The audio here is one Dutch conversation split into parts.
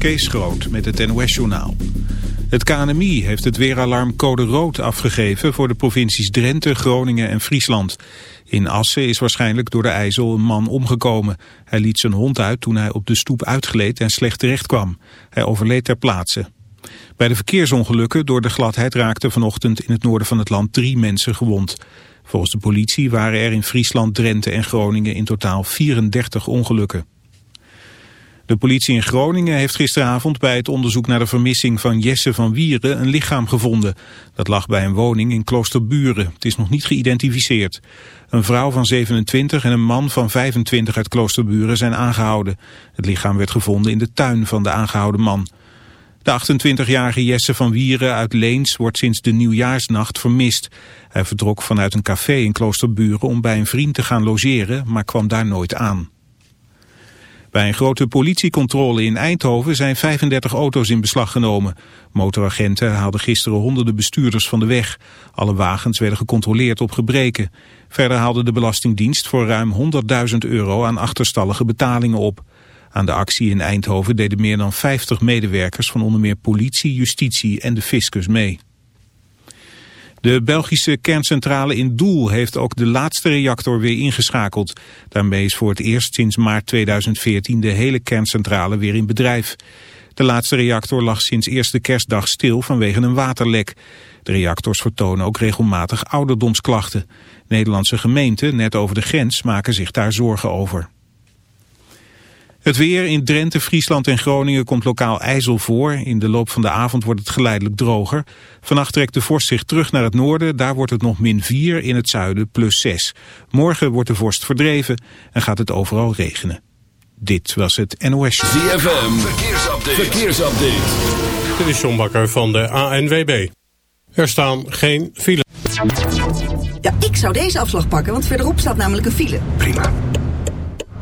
Kees Groot met het NOS-journaal. Het KNMI heeft het weeralarm code rood afgegeven voor de provincies Drenthe, Groningen en Friesland. In Assen is waarschijnlijk door de ijzel een man omgekomen. Hij liet zijn hond uit toen hij op de stoep uitgleed en slecht terecht kwam. Hij overleed ter plaatse. Bij de verkeersongelukken door de gladheid raakten vanochtend in het noorden van het land drie mensen gewond. Volgens de politie waren er in Friesland, Drenthe en Groningen in totaal 34 ongelukken. De politie in Groningen heeft gisteravond bij het onderzoek naar de vermissing van Jesse van Wieren een lichaam gevonden. Dat lag bij een woning in Kloosterburen. Het is nog niet geïdentificeerd. Een vrouw van 27 en een man van 25 uit Kloosterburen zijn aangehouden. Het lichaam werd gevonden in de tuin van de aangehouden man. De 28-jarige Jesse van Wieren uit Leens wordt sinds de nieuwjaarsnacht vermist. Hij vertrok vanuit een café in Kloosterburen om bij een vriend te gaan logeren, maar kwam daar nooit aan. Bij een grote politiecontrole in Eindhoven zijn 35 auto's in beslag genomen. Motoragenten haalden gisteren honderden bestuurders van de weg. Alle wagens werden gecontroleerd op gebreken. Verder haalde de Belastingdienst voor ruim 100.000 euro aan achterstallige betalingen op. Aan de actie in Eindhoven deden meer dan 50 medewerkers van onder meer politie, justitie en de fiscus mee. De Belgische kerncentrale in Doel heeft ook de laatste reactor weer ingeschakeld. Daarmee is voor het eerst sinds maart 2014 de hele kerncentrale weer in bedrijf. De laatste reactor lag sinds eerste kerstdag stil vanwege een waterlek. De reactors vertonen ook regelmatig ouderdomsklachten. Nederlandse gemeenten, net over de grens, maken zich daar zorgen over. Het weer in Drenthe, Friesland en Groningen komt lokaal ijzel voor. In de loop van de avond wordt het geleidelijk droger. Vannacht trekt de vorst zich terug naar het noorden. Daar wordt het nog min 4, in het zuiden plus 6. Morgen wordt de vorst verdreven en gaat het overal regenen. Dit was het NOS. ZFM, verkeersupdate. verkeersupdate. Dit is John Bakker van de ANWB. Er staan geen files. Ja, ik zou deze afslag pakken, want verderop staat namelijk een file. Prima.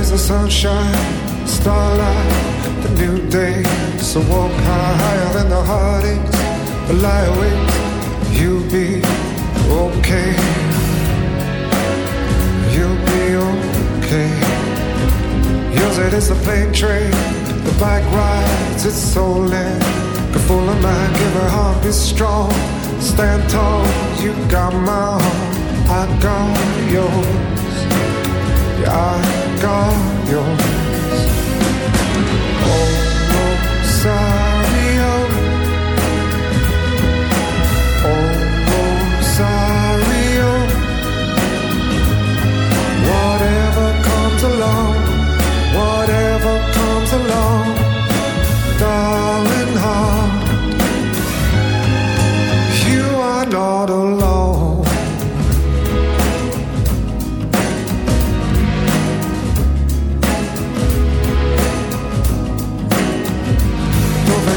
Is the sunshine, starlight, the new day. So walk higher than the heartaches, the lie awake. You'll be okay. You'll be okay. Yours it is the plane train, the bike rides, it's stolen. Get full of mind, give her heart, be strong. Stand tall, you got my heart, I got yours. I got yours. Oh. Oh. Whatever comes along, whatever comes along, darling heart, you are not alone.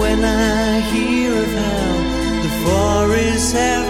When I hear of how the forests have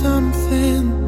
something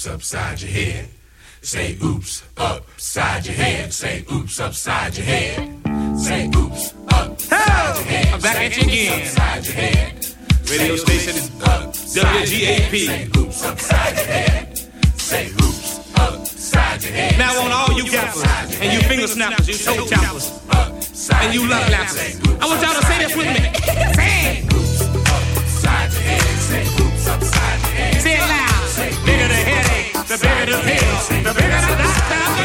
oops upside your head. Say oops upside your head. Say oops upside your head. Say oops upside your head. I'm back at you again. Upside your head. Radio station is WGAP. Say oops upside your head. Say oops upside your head. Now on all you gappers and you finger snappers, you toe choppers, and you love lappers. I want y'all to say this with me. Say it. Upside your head. Say oops upside your head. Say it loud. Bigger the headache, the bigger the pill, the bigger the doctor,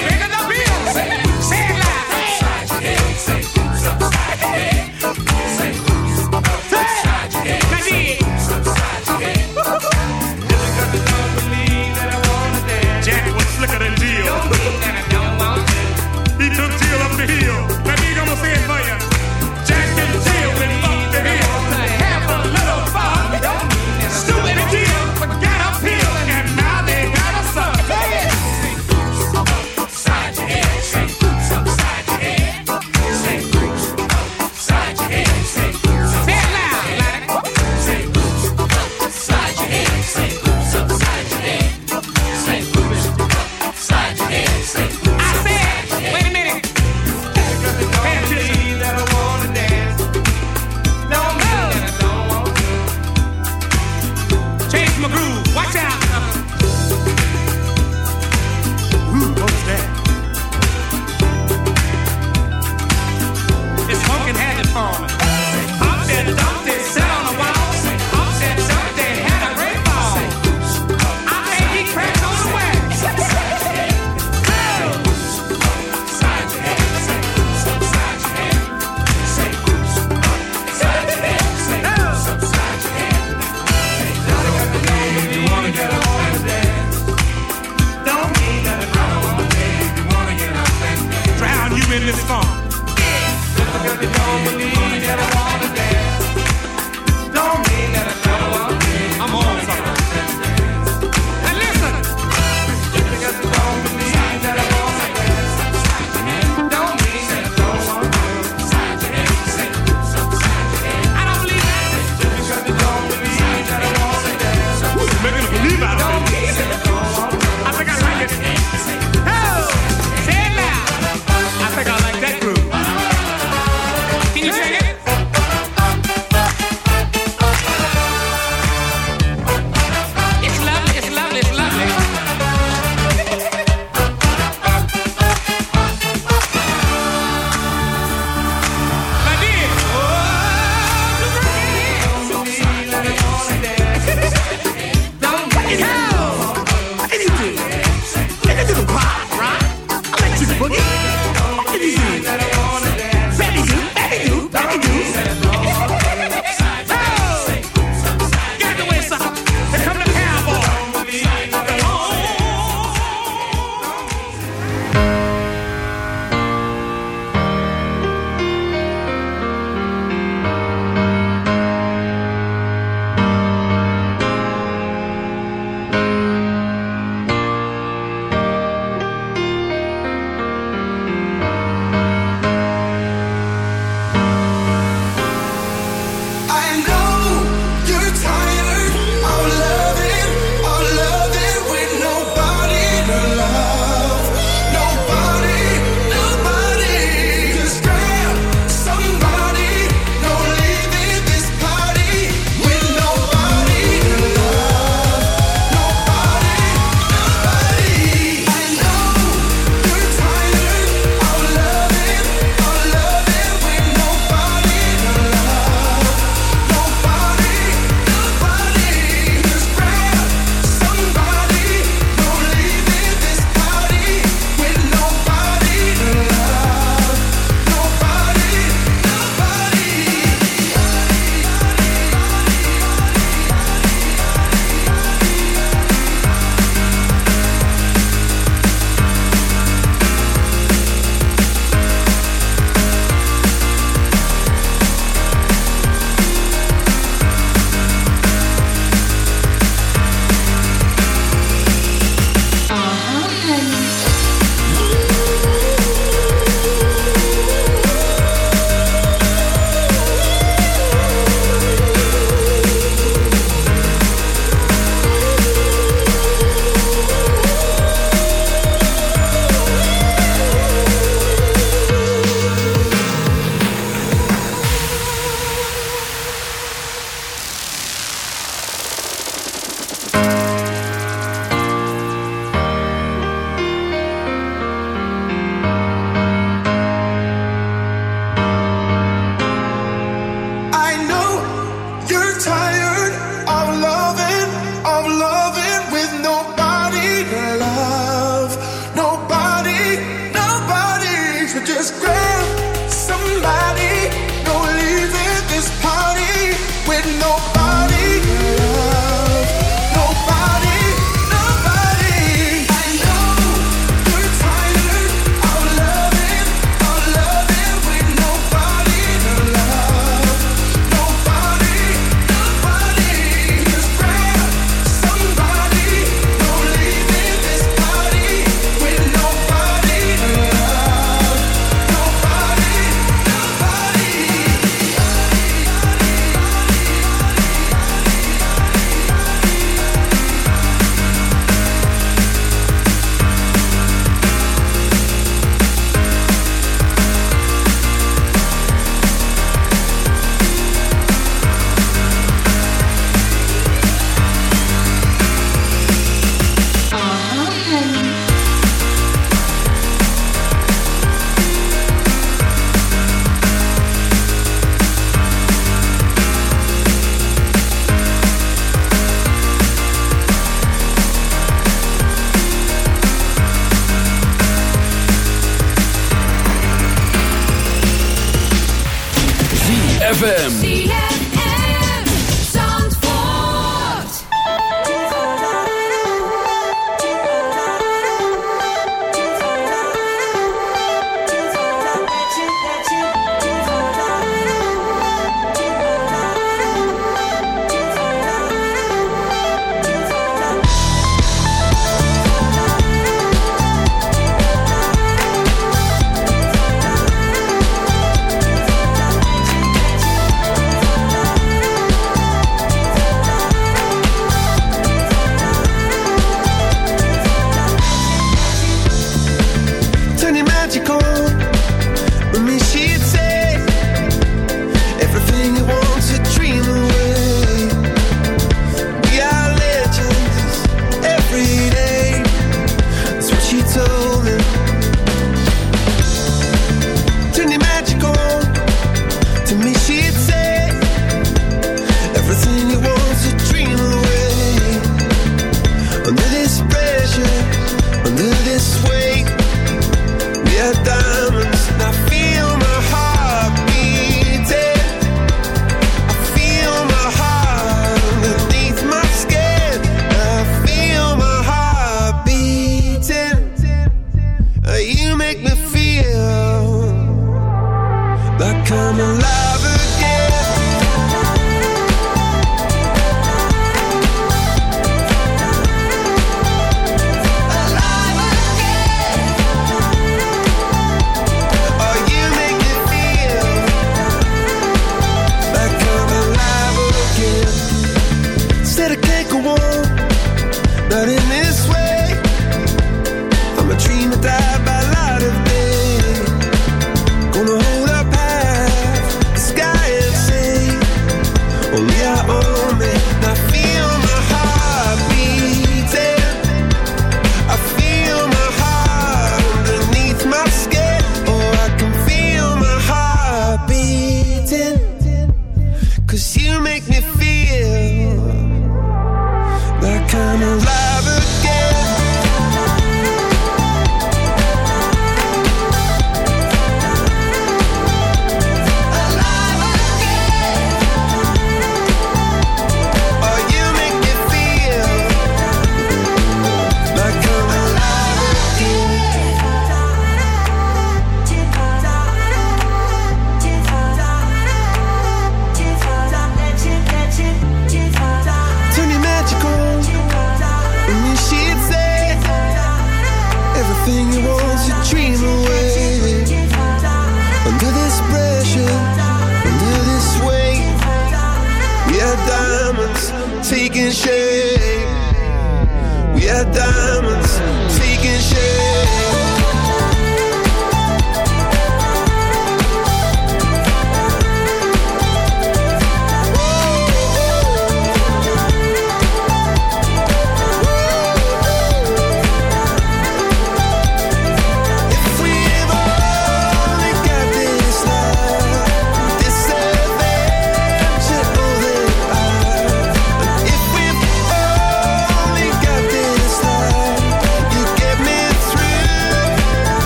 ZFM.